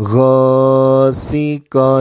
غاسقا